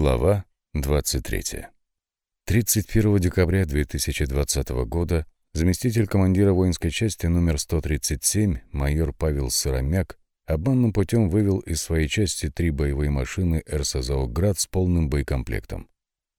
Глава 23. 31 декабря 2020 года заместитель командира воинской части номер 137 майор Павел Сыромяк обманным путем вывел из своей части три боевые машины РСЗО «Град» с полным боекомплектом.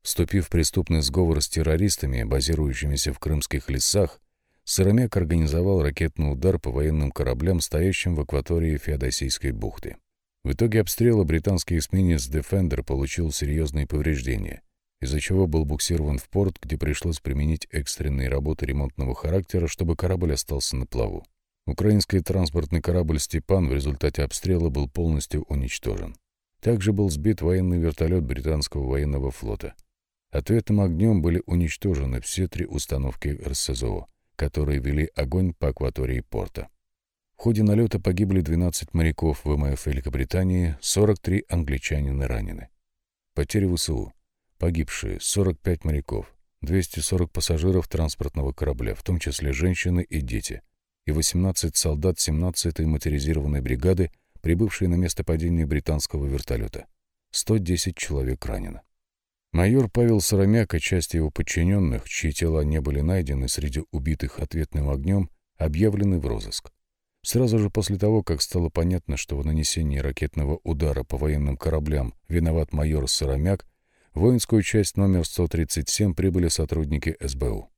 Вступив в преступный сговор с террористами, базирующимися в крымских лесах, Сыромяк организовал ракетный удар по военным кораблям, стоящим в акватории Феодосийской бухты. В итоге обстрела британский эсминец Defender получил серьезные повреждения, из-за чего был буксирован в порт, где пришлось применить экстренные работы ремонтного характера, чтобы корабль остался на плаву. Украинский транспортный корабль «Степан» в результате обстрела был полностью уничтожен. Также был сбит военный вертолет британского военного флота. Ответным огнем были уничтожены все три установки РСЗО, которые вели огонь по акватории порта. В ходе налета погибли 12 моряков ВМФ Великобритании, 43 англичанина ранены. Потери ВСУ. Погибшие 45 моряков, 240 пассажиров транспортного корабля, в том числе женщины и дети, и 18 солдат 17-й моторизированной бригады, прибывшие на место падения британского вертолета. 110 человек ранено. Майор Павел Сыромяк и часть его подчиненных, чьи тела не были найдены среди убитых ответным огнем, объявлены в розыск. Сразу же после того, как стало понятно, что в нанесении ракетного удара по военным кораблям виноват майор Сыромяк, в воинскую часть номер 137 прибыли сотрудники СБУ.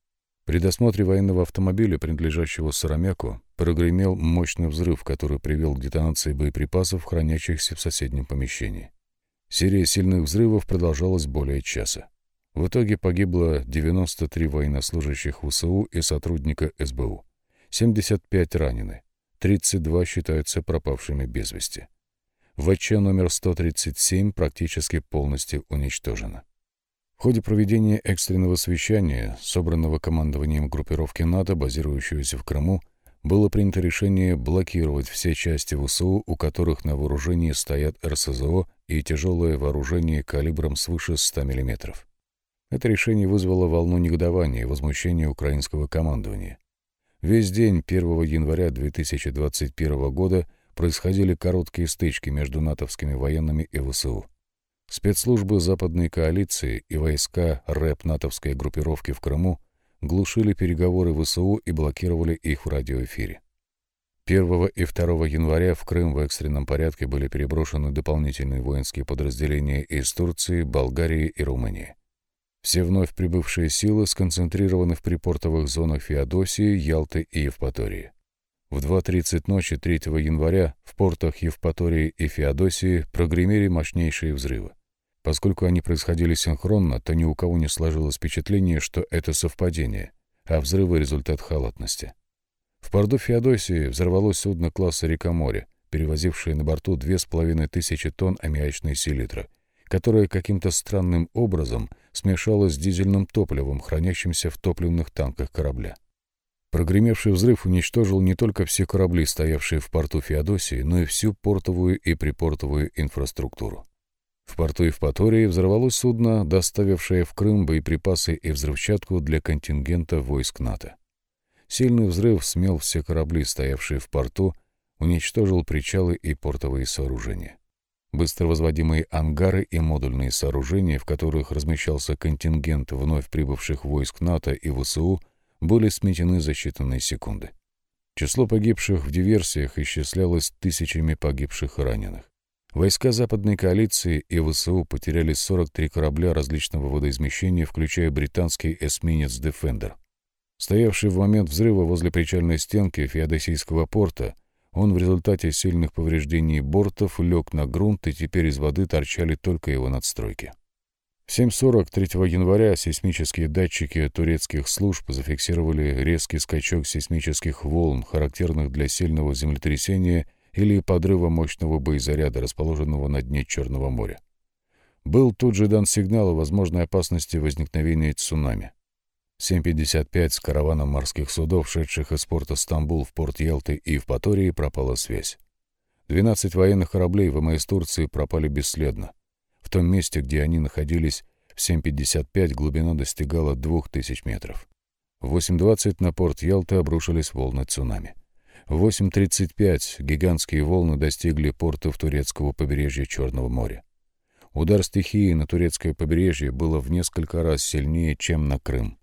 При досмотре военного автомобиля, принадлежащего Сыромяку, прогремел мощный взрыв, который привел к детонации боеприпасов, хранящихся в соседнем помещении. Серия сильных взрывов продолжалась более часа. В итоге погибло 93 военнослужащих ВСУ и сотрудника СБУ. 75 ранены. 32 считаются пропавшими без вести. ВЧ номер 137 практически полностью уничтожена. В ходе проведения экстренного совещания, собранного командованием группировки НАТО, базирующегося в Крыму, было принято решение блокировать все части ВСУ, у которых на вооружении стоят РСЗО и тяжелое вооружение калибром свыше 100 мм. Это решение вызвало волну негодования и возмущения украинского командования. Весь день 1 января 2021 года происходили короткие стычки между натовскими военными и ВСУ. Спецслужбы Западной коалиции и войска РЭП натовской группировки в Крыму глушили переговоры ВСУ и блокировали их в радиоэфире. 1 и 2 января в Крым в экстренном порядке были переброшены дополнительные воинские подразделения из Турции, Болгарии и Румынии. Все вновь прибывшие силы сконцентрированы в припортовых зонах Феодосии, Ялты и Евпатории. В 2.30 ночи 3 января в портах Евпатории и Феодосии прогремели мощнейшие взрывы. Поскольку они происходили синхронно, то ни у кого не сложилось впечатление, что это совпадение, а взрывы — результат халатности. В порту Феодосии взорвалось судно класса «Река-море», перевозившее на борту 2500 тонн аммиачной селитры — которое каким-то странным образом смешалось с дизельным топливом, хранящимся в топливных танках корабля. Прогремевший взрыв уничтожил не только все корабли, стоявшие в порту Феодосии, но и всю портовую и припортовую инфраструктуру. В порту Евпатории взорвалось судно, доставившее в Крым боеприпасы и взрывчатку для контингента войск НАТО. Сильный взрыв смел все корабли, стоявшие в порту, уничтожил причалы и портовые сооружения. Быстро возводимые ангары и модульные сооружения, в которых размещался контингент вновь прибывших войск НАТО и ВСУ, были сметены за считанные секунды. Число погибших в диверсиях исчислялось тысячами погибших и раненых. Войска Западной коалиции и ВСУ потеряли 43 корабля различного водоизмещения, включая британский эсминец «Дефендер». Стоявший в момент взрыва возле причальной стенки Феодосийского порта, он в результате сильных повреждений бортов лег на грунт, и теперь из воды торчали только его надстройки. В 7.43 января сейсмические датчики турецких служб зафиксировали резкий скачок сейсмических волн, характерных для сильного землетрясения или подрыва мощного боезаряда, расположенного на дне Черного моря. Был тут же дан сигнал о возможной опасности возникновения цунами. 7.55 с караваном морских судов, шедших из порта Стамбул в порт Ялты и в Патории, пропала связь. 12 военных кораблей ВМС Турции пропали бесследно. В том месте, где они находились, в 7.55 глубина достигала 2000 метров. В 8.20 на порт Ялты обрушились волны цунами. В 8.35 гигантские волны достигли портов турецкого побережья Черного моря. удар стихии на турецкое побережье было в несколько раз сильнее, чем на Крым.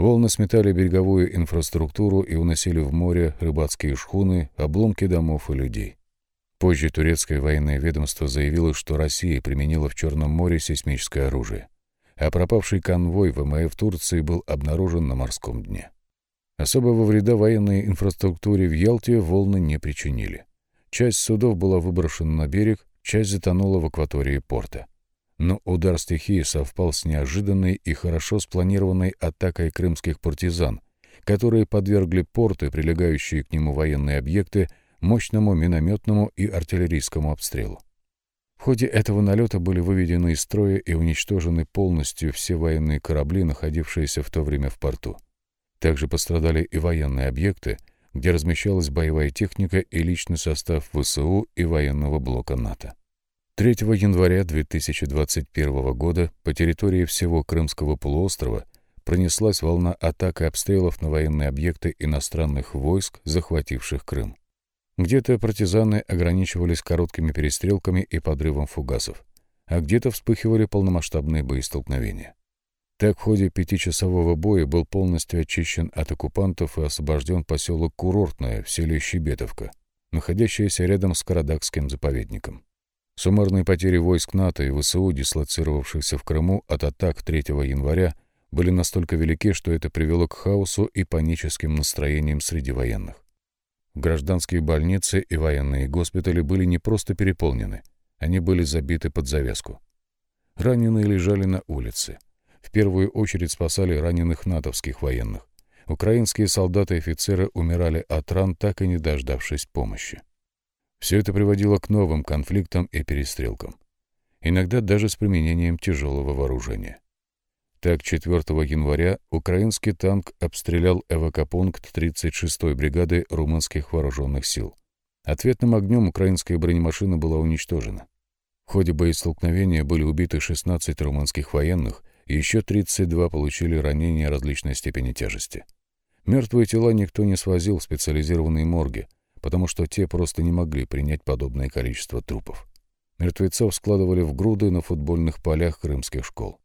Волны сметали береговую инфраструктуру и уносили в море рыбацкие шхуны, обломки домов и людей. Позже турецкое военное ведомство заявило, что Россия применила в Черном море сейсмическое оружие, а пропавший конвой ВМФ Турции был обнаружен на морском дне. Особого вреда военной инфраструктуре в Ялте волны не причинили. Часть судов была выброшена на берег, часть затонула в акватории порта. Но удар стихии совпал с неожиданной и хорошо спланированной атакой крымских партизан, которые подвергли порты, прилегающие к нему военные объекты, мощному минометному и артиллерийскому обстрелу. В ходе этого налета были выведены из строя и уничтожены полностью все военные корабли, находившиеся в то время в порту. Также пострадали и военные объекты, где размещалась боевая техника и личный состав ВСУ и военного блока НАТО. 3 января 2021 года по территории всего Крымского полуострова пронеслась волна атак и обстрелов на военные объекты иностранных войск, захвативших Крым. Где-то партизаны ограничивались короткими перестрелками и подрывом фугасов, а где-то вспыхивали полномасштабные боестолкновения. Так в ходе пятичасового боя был полностью очищен от оккупантов и освобожден поселок Курортное в селе Щебетовка, находящееся рядом с Карадакским заповедником. Суммарные потери войск НАТО и ВСУ, дислоцировавшихся в Крыму от атак 3 января, были настолько велики, что это привело к хаосу и паническим настроениям среди военных. Гражданские больницы и военные госпитали были не просто переполнены, они были забиты под завязку. Раненые лежали на улице — в первую очередь спасали раненых натовских военных. Украинские солдаты и офицеры умирали от ран, так и не дождавшись помощи. Все это приводило к новым конфликтам и перестрелкам. Иногда даже с применением тяжелого вооружения. Так, 4 января украинский танк обстрелял ЭВК-пункт 36-й бригады румынских вооруженных сил. Ответным огнем украинская бронемашина была уничтожена. В ходе боестолкновения были убиты 16 румынских военных еще 32 получили ранения различной степени тяжести. Мертвые тела никто не свозил в специализированные морги, потому что те просто не могли принять подобное количество трупов. Мертвецов складывали в груды на футбольных полях крымских школ.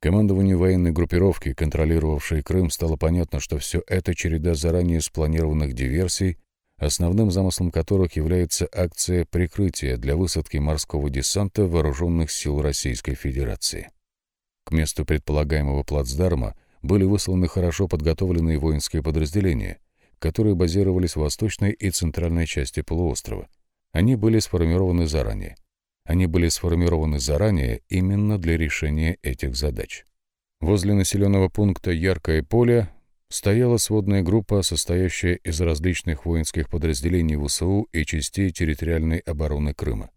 Командованию военной группировки, контролировавшей Крым, стало понятно, что все это череда заранее спланированных диверсий, основным замыслом которых является акция прикрытия для высадки морского десанта вооруженных сил Российской Федерации. К месту предполагаемого плацдарма были высланы хорошо подготовленные воинские подразделения, которые базировались в восточной и центральной части полуострова. Они были сформированы заранее. Они были сформированы заранее именно для решения этих задач. Возле населенного пункта Яркое поле стояла сводная группа, состоящая из различных воинских подразделений ВСУ и частей территориальной обороны Крыма.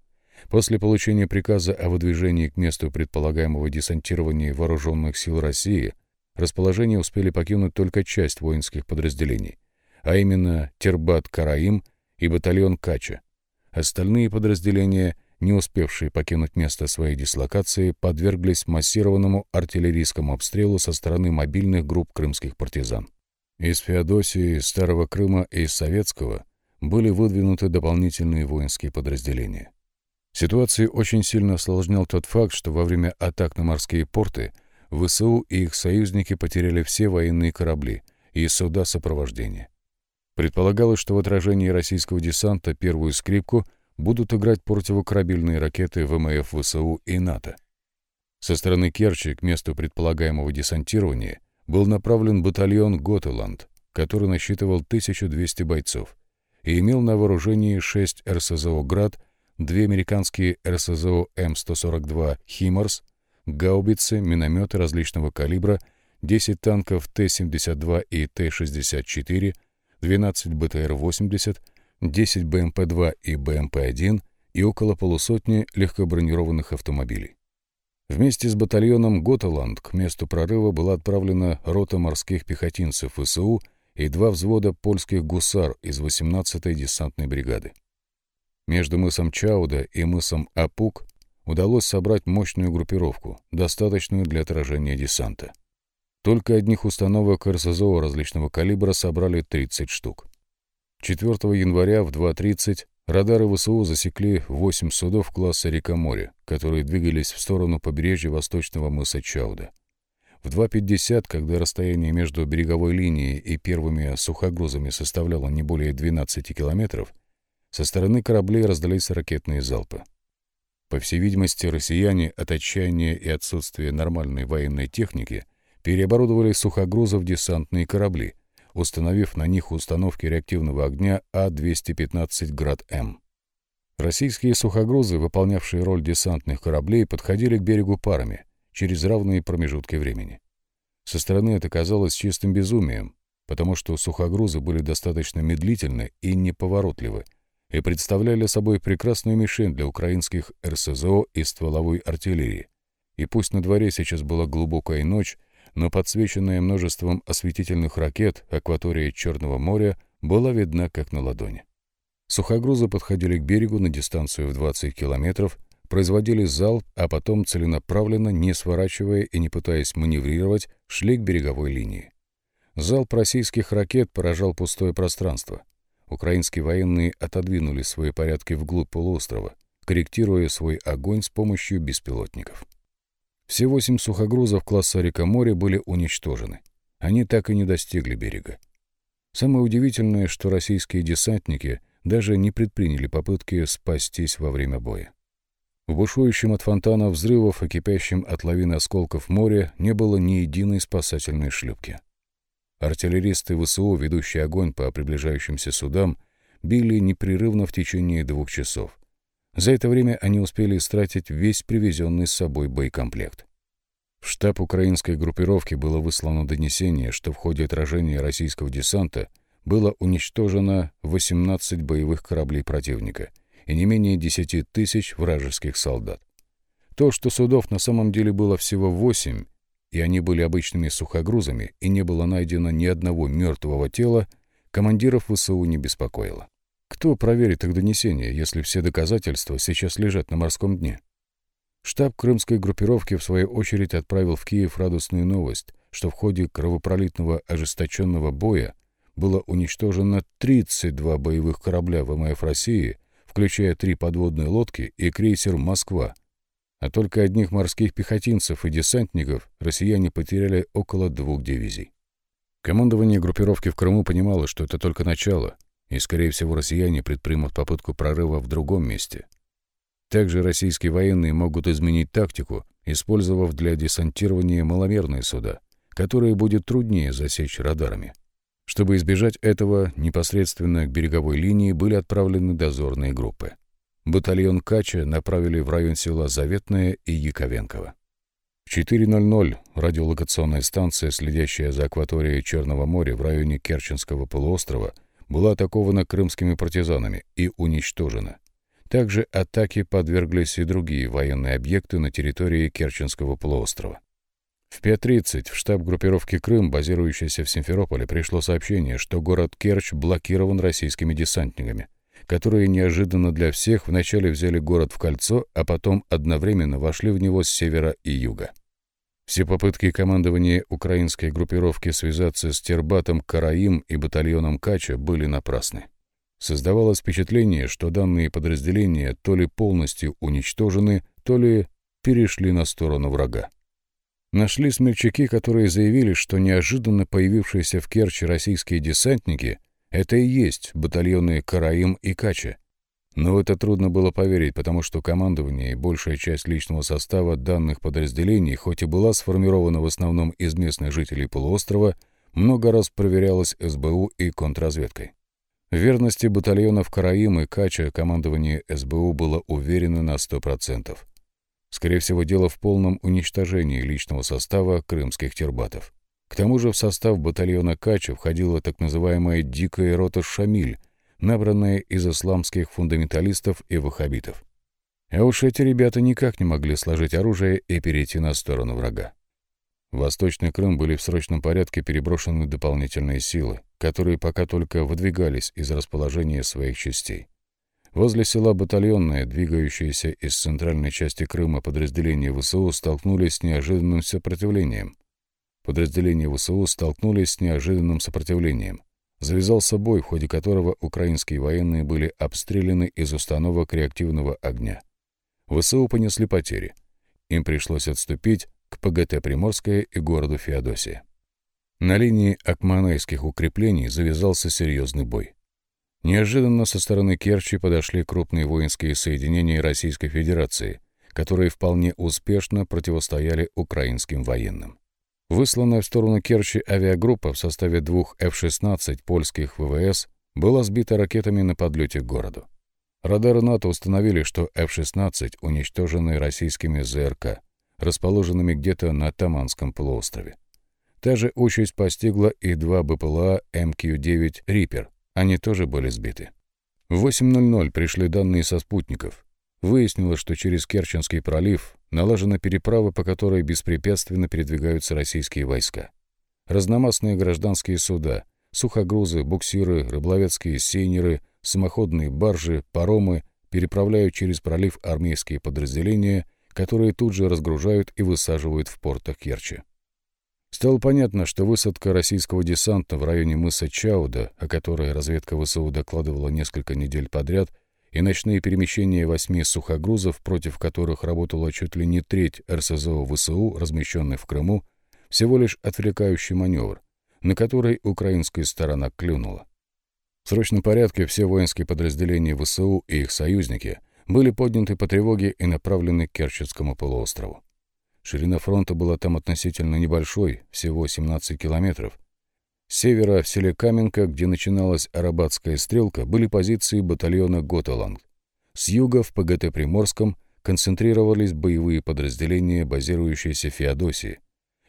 После получения приказа о выдвижении к месту предполагаемого десантирования вооруженных сил России, расположение успели покинуть только часть воинских подразделений, а именно Тербат-Караим и батальон Кача. Остальные подразделения, не успевшие покинуть место своей дислокации, подверглись массированному артиллерийскому обстрелу со стороны мобильных групп крымских партизан. Из Феодосии, Старого Крыма и Советского были выдвинуты дополнительные воинские подразделения. Ситуацию очень сильно осложнял тот факт, что во время атак на морские порты ВСУ и их союзники потеряли все военные корабли и суда сопровождения. Предполагалось, что в отражении российского десанта первую скрипку будут играть противокорабельные ракеты ВМФ ВСУ и НАТО. Со стороны Керчи к месту предполагаемого десантирования был направлен батальон «Готеланд», который насчитывал 1200 бойцов и имел на вооружении 6 РСЗО «Град» две американские РСЗО М-142 «Химарс», гаубицы, минометы различного калибра, 10 танков Т-72 и Т-64, 12 БТР-80, 10 БМП-2 и БМП-1 и около полусотни легкобронированных автомобилей. Вместе с батальоном «Готеланд» к месту прорыва была отправлена рота морских пехотинцев ВСУ и два взвода польских гусар из 18-й десантной бригады. Между мысом Чауда и мысом Апук удалось собрать мощную группировку, достаточную для отражения десанта. Только одних установок РСЗО различного калибра собрали 30 штук. 4 января в 2.30 радары ВСУ засекли 8 судов класса «Река-море», которые двигались в сторону побережья восточного мыса Чауда. В 2.50, когда расстояние между береговой линией и первыми сухогрузами составляло не более 12 километров, со стороны кораблей раздались ракетные залпы. По всей видимости, россияне от отчаяния и отсутствия нормальной военной техники переоборудовали сухогрузы в десантные корабли, установив на них установки реактивного огня А-215 «Град-М». Российские сухогрузы, выполнявшие роль десантных кораблей, подходили к берегу парами через равные промежутки времени. Со стороны это казалось чистым безумием, потому что сухогрузы были достаточно медлительны и неповоротливы, и представляли собой прекрасную мишень для украинских РСЗО и стволовой артиллерии. И пусть на дворе сейчас была глубокая ночь, но подсвеченная множеством осветительных ракет акватория Черного моря была видна как на ладони. Сухогрузы подходили к берегу на дистанцию в 20 километров, производили залп, а потом целенаправленно, не сворачивая и не пытаясь маневрировать, шли к береговой линии. Залп российских ракет поражал пустое пространство. Украинские военные отодвинули свои порядки вглубь полуострова, корректируя свой огонь с помощью беспилотников. Все восемь сухогрузов класса «Река-море» были уничтожены. Они так и не достигли берега. Самое удивительное, что российские десантники даже не предприняли попытки спастись во время боя. В бушующем от фонтана взрывов и кипящем от лавины осколков море не было ни единой спасательной шлюпки. Артиллеристы ВСУ, ведущие огонь по приближающимся судам, били непрерывно в течение двух часов. За это время они успели истратить весь привезенный с собой боекомплект. В штаб украинской группировки было выслано донесение, что в ходе отражения российского десанта было уничтожено 18 боевых кораблей противника и не менее 10 тысяч вражеских солдат. То, что судов на самом деле было всего 8, и они были обычными сухогрузами, и не было найдено ни одного мертвого тела, командиров ВСУ не беспокоило. Кто проверит их донесения, если все доказательства сейчас лежат на морском дне? Штаб крымской группировки, в свою очередь, отправил в Киев радостную новость, что в ходе кровопролитного ожесточенного боя было уничтожено 32 боевых корабля ВМФ России, включая три подводные лодки и крейсер «Москва», а только одних морских пехотинцев и десантников россияне потеряли около двух дивизий. Командование группировки в Крыму понимало, что это только начало, и, скорее всего, россияне предпримут попытку прорыва в другом месте. Также российские военные могут изменить тактику, использовав для десантирования маломерные суда, которые будет труднее засечь радарами. Чтобы избежать этого, непосредственно к береговой линии были отправлены дозорные группы батальон Кача направили в район села Заветное и Яковенково. В 4.00 радиолокационная станция, следящая за акваторией Черного моря в районе Керченского полуострова, была атакована крымскими партизанами и уничтожена. Также атаке подверглись и другие военные объекты на территории Керченского полуострова. В 5.30 в штаб группировки «Крым», базирующийся в Симферополе, пришло сообщение, что город Керчь блокирован российскими десантниками которые неожиданно для всех вначале взяли город в кольцо, а потом одновременно вошли в него с севера и юга. Все попытки командования украинской группировки связаться с Тербатом Караим и батальоном Кача были напрасны. Создавалось впечатление, что данные подразделения то ли полностью уничтожены, то ли перешли на сторону врага. Нашли смельчаки, которые заявили, что неожиданно появившиеся в Керчи российские десантники — это и есть батальоны Караим и Кача. Но это трудно было поверить, потому что командование и большая часть личного состава данных подразделений, хоть и была сформирована в основном из местных жителей полуострова, много раз проверялась СБУ и контрразведкой. В верности батальонов Караим и Кача командование СБУ было уверено на 100%. Скорее всего, дело в полном уничтожении личного состава крымских тербатов. К тому же в состав батальона Кача входила так называемая «дикая рота Шамиль», набранная из исламских фундаменталистов и ваххабитов. А уж эти ребята никак не могли сложить оружие и перейти на сторону врага. В Восточный Крым были в срочном порядке переброшены дополнительные силы, которые пока только выдвигались из расположения своих частей. Возле села Батальонное, двигающиеся из центральной части Крыма подразделения ВСУ, столкнулись с неожиданным сопротивлением подразделения ВСУ столкнулись с неожиданным сопротивлением. Завязался бой, в ходе которого украинские военные были обстреляны из установок реактивного огня. ВСУ понесли потери. Им пришлось отступить к ПГТ Приморская и городу Феодосия. На линии Акманайских укреплений завязался серьезный бой. Неожиданно со стороны Керчи подошли крупные воинские соединения Российской Федерации, которые вполне успешно противостояли украинским военным. Высланная в сторону Керчи авиагруппа в составе двух F-16 польских ВВС была сбита ракетами на подлете к городу. Радары НАТО установили, что F-16 уничтожены российскими ЗРК, расположенными где-то на Таманском полуострове. Та же участь постигла и два БПЛА МК-9 «Риппер». Они тоже были сбиты. В 8.00 пришли данные со спутников. Выяснилось, что через Керченский пролив налажена переправа, по которой беспрепятственно передвигаются российские войска. Разномастные гражданские суда, сухогрузы, буксиры, рыболовецкие сейнеры, самоходные баржи, паромы переправляют через пролив армейские подразделения, которые тут же разгружают и высаживают в портах Керчи. Стало понятно, что высадка российского десанта в районе мыса Чауда, о которой разведка ВСУ докладывала несколько недель подряд, и ночные перемещения восьми сухогрузов, против которых работала чуть ли не треть РСЗО ВСУ, размещенных в Крыму, всего лишь отвлекающий маневр, на который украинская сторона клюнула. В срочном порядке все воинские подразделения ВСУ и их союзники были подняты по тревоге и направлены к Керченскому полуострову. Ширина фронта была там относительно небольшой, всего 17 километров. Севера, в селе Каменка, где начиналась Арабатская стрелка, были позиции батальона Готаланг. С юга, в ПГТ Приморском, концентрировались боевые подразделения, базирующиеся в Феодосии.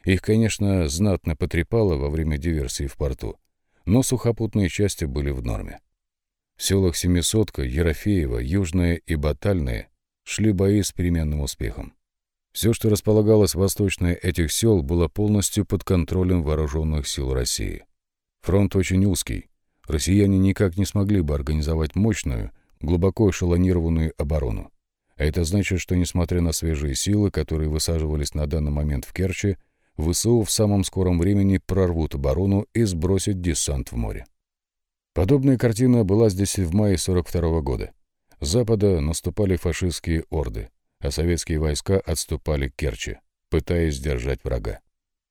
Их, конечно, знатно потрепало во время диверсии в порту, но сухопутные части были в норме. В селах Семисотка, Ерофеево, Южное и Батальное шли бои с переменным успехом. Все, что располагалось восточнее этих сел, было полностью под контролем вооруженных сил России. Фронт очень узкий. Россияне никак не смогли бы организовать мощную, глубоко эшелонированную оборону. А это значит, что, несмотря на свежие силы, которые высаживались на данный момент в Керчи, ВСУ в самом скором времени прорвут оборону и сбросят десант в море. Подобная картина была здесь в мае 42 -го года. С запада наступали фашистские орды а советские войска отступали к Керчи, пытаясь сдержать врага.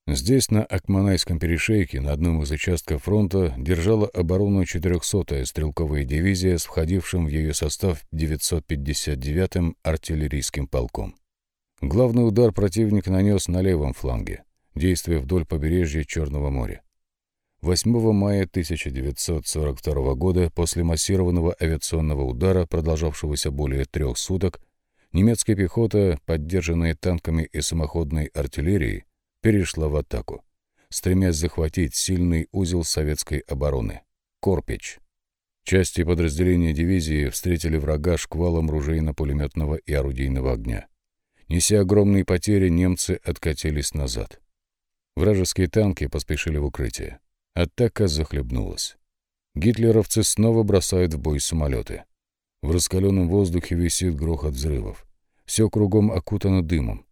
Здесь, на Акманайском перешейке, на одном из участков фронта, держала оборону 400-я стрелковая дивизия с входившим в ее состав 959-м артиллерийским полком. Главный удар противник нанес на левом фланге, действуя вдоль побережья Черного моря. 8 мая 1942 года, после массированного авиационного удара, продолжавшегося более трех суток, Немецкая пехота, поддержанная танками и самоходной артиллерией, перешла в атаку, стремясь захватить сильный узел советской обороны — Корпич. Части подразделения дивизии встретили врага шквалом ружейно-пулеметного и орудийного огня. Неся огромные потери, немцы откатились назад. Вражеские танки поспешили в укрытие. Атака захлебнулась. Гитлеровцы снова бросают в бой самолеты. В раскаленном воздухе висит грохот взрывов. Все кругом окутано дымом.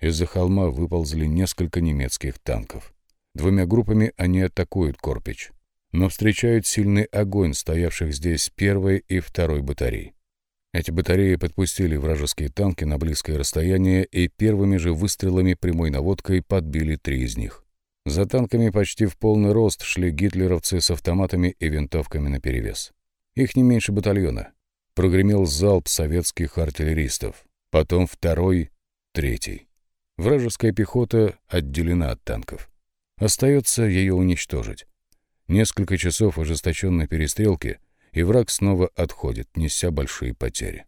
Из-за холма выползли несколько немецких танков. Двумя группами они атакуют Корпич, но встречают сильный огонь стоявших здесь первой и второй батарей. Эти батареи подпустили вражеские танки на близкое расстояние и первыми же выстрелами прямой наводкой подбили три из них. За танками почти в полный рост шли гитлеровцы с автоматами и винтовками наперевес. Их не меньше батальона, Прогремел залп советских артиллеристов. Потом второй, третий. Вражеская пехота отделена от танков. Остается ее уничтожить. Несколько часов ожесточенной перестрелки, и враг снова отходит, неся большие потери.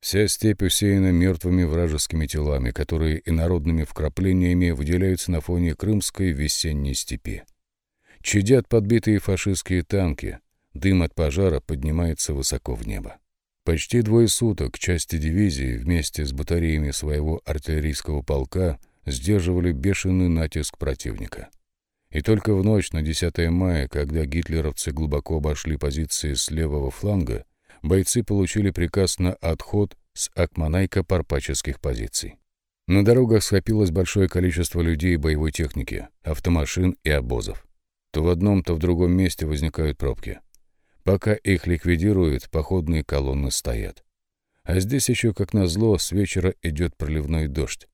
Вся степь усеяна мертвыми вражескими телами, которые инородными вкраплениями выделяются на фоне крымской весенней степи. Чадят подбитые фашистские танки, дым от пожара поднимается высоко в небо. Почти двое суток части дивизии вместе с батареями своего артиллерийского полка сдерживали бешеный натиск противника. И только в ночь на 10 мая, когда гитлеровцы глубоко обошли позиции с левого фланга, бойцы получили приказ на отход с Акманайка-Парпаческих позиций. На дорогах скопилось большое количество людей и боевой техники, автомашин и обозов. то в одном, то в другом месте возникают пробки. Пока их ликвидируют, походные колонны стоят. А здесь еще, как назло, с вечера идет проливной дождь.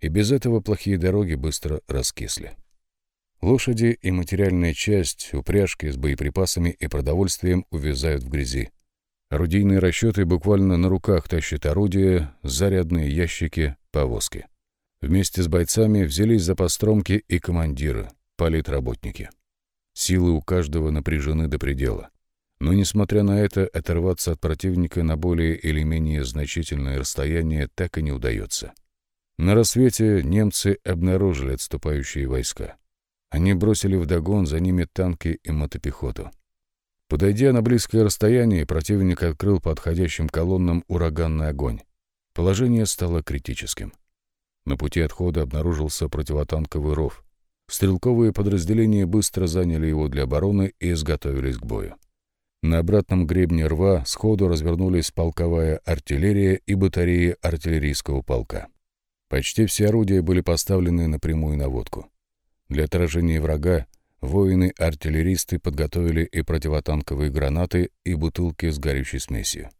И без этого плохие дороги быстро раскисли. Лошади и материальная часть, упряжки с боеприпасами и продовольствием увязают в грязи. Орудийные расчеты буквально на руках тащат орудия, зарядные ящики, повозки. Вместе с бойцами взялись за постромки и командиры, политработники. Силы у каждого напряжены до предела. Но, несмотря на это, оторваться от противника на более или менее значительное расстояние так и не удается. На рассвете немцы обнаружили отступающие войска. Они бросили вдогон за ними танки и мотопехоту. Подойдя на близкое расстояние, противник открыл по отходящим колоннам ураганный огонь. Положение стало критическим. На пути отхода обнаружился противотанковый ров. Стрелковые подразделения быстро заняли его для обороны и изготовились к бою. На обратном гребне рва сходу развернулись полковая артиллерия и батареи артиллерийского полка. Почти все орудия были поставлены на прямую наводку. Для отражения врага воины-артиллеристы подготовили и противотанковые гранаты, и бутылки с горючей смесью.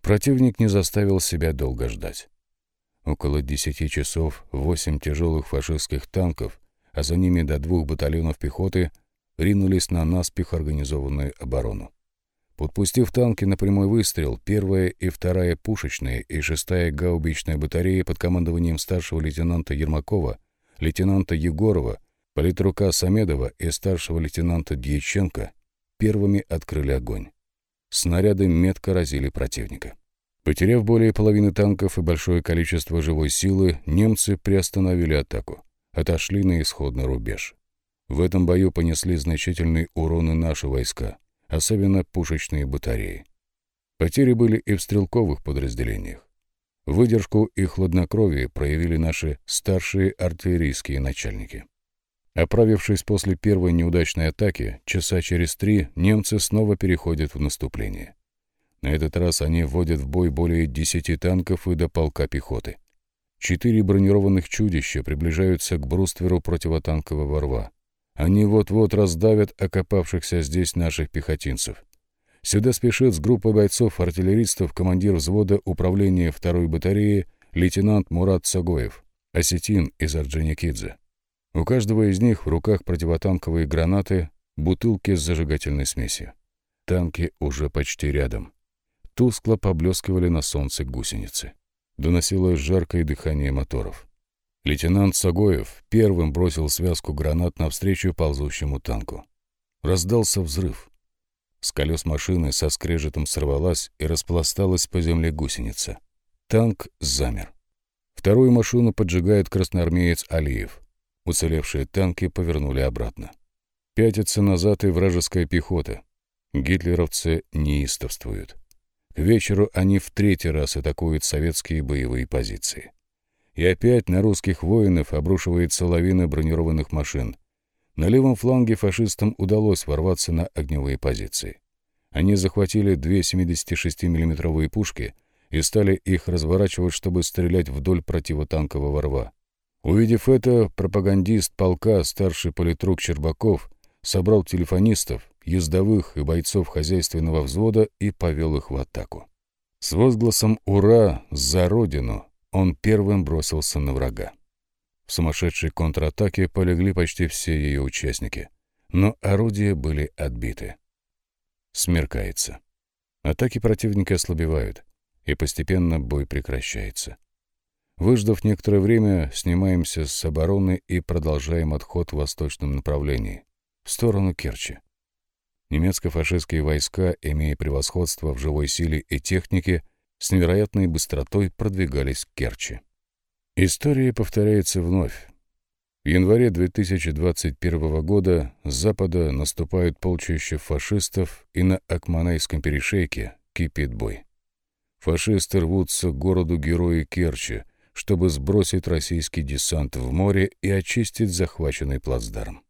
Противник не заставил себя долго ждать. Около десяти часов восемь тяжелых фашистских танков, а за ними до двух батальонов пехоты, ринулись на наспех организованную оборону. Подпустив танки на прямой выстрел, первая и вторая пушечные и шестая гаубичная батареи под командованием старшего лейтенанта Ермакова, лейтенанта Егорова, политрука Самедова и старшего лейтенанта Дьяченко первыми открыли огонь. Снаряды метко разили противника. Потеряв более половины танков и большое количество живой силы, немцы приостановили атаку, отошли на исходный рубеж. В этом бою понесли значительные уроны наши войска — особенно пушечные батареи. Потери были и в стрелковых подразделениях. Выдержку и хладнокровие проявили наши старшие артиллерийские начальники. Оправившись после первой неудачной атаки, часа через три немцы снова переходят в наступление. На этот раз они вводят в бой более десяти танков и до полка пехоты. Четыре бронированных чудища приближаются к брустверу противотанкового рва. Они вот-вот раздавят окопавшихся здесь наших пехотинцев. Сюда спешит с группой бойцов-артиллеристов командир взвода управления второй батареи лейтенант Мурат Сагоев, осетин из Орджоникидзе. У каждого из них в руках противотанковые гранаты, бутылки с зажигательной смесью. Танки уже почти рядом. Тускло поблескивали на солнце гусеницы. Доносилось жаркое дыхание моторов. Лейтенант Сагоев первым бросил связку гранат навстречу ползущему танку. Раздался взрыв. С колес машины со скрежетом сорвалась и распласталась по земле гусеница. Танк замер. Вторую машину поджигает красноармеец Алиев. Уцелевшие танки повернули обратно. Пятится назад и вражеская пехота. Гитлеровцы неистовствуют. К вечеру они в третий раз атакуют советские боевые позиции. И опять на русских воинов обрушивается лавина бронированных машин. На левом фланге фашистам удалось ворваться на огневые позиции. Они захватили две 76 миллиметровые пушки и стали их разворачивать, чтобы стрелять вдоль противотанкового рва. Увидев это, пропагандист полка, старший политрук Щербаков, собрал телефонистов, ездовых и бойцов хозяйственного взвода и повел их в атаку. С возгласом «Ура! За Родину!» Он первым бросился на врага. В сумасшедшей контратаке полегли почти все ее участники, но орудия были отбиты. Смеркается. Атаки противника ослабевают, и постепенно бой прекращается. Выждав некоторое время, снимаемся с обороны и продолжаем отход в восточном направлении, в сторону Керчи. Немецко-фашистские войска, имея превосходство в живой силе и технике, с невероятной быстротой продвигались к Керчи. История повторяется вновь. В январе 2021 года с запада наступают полчища фашистов, и на Акманайском перешейке кипит бой. Фашисты рвутся к городу-герою Керчи, чтобы сбросить российский десант в море и очистить захваченный плацдарм.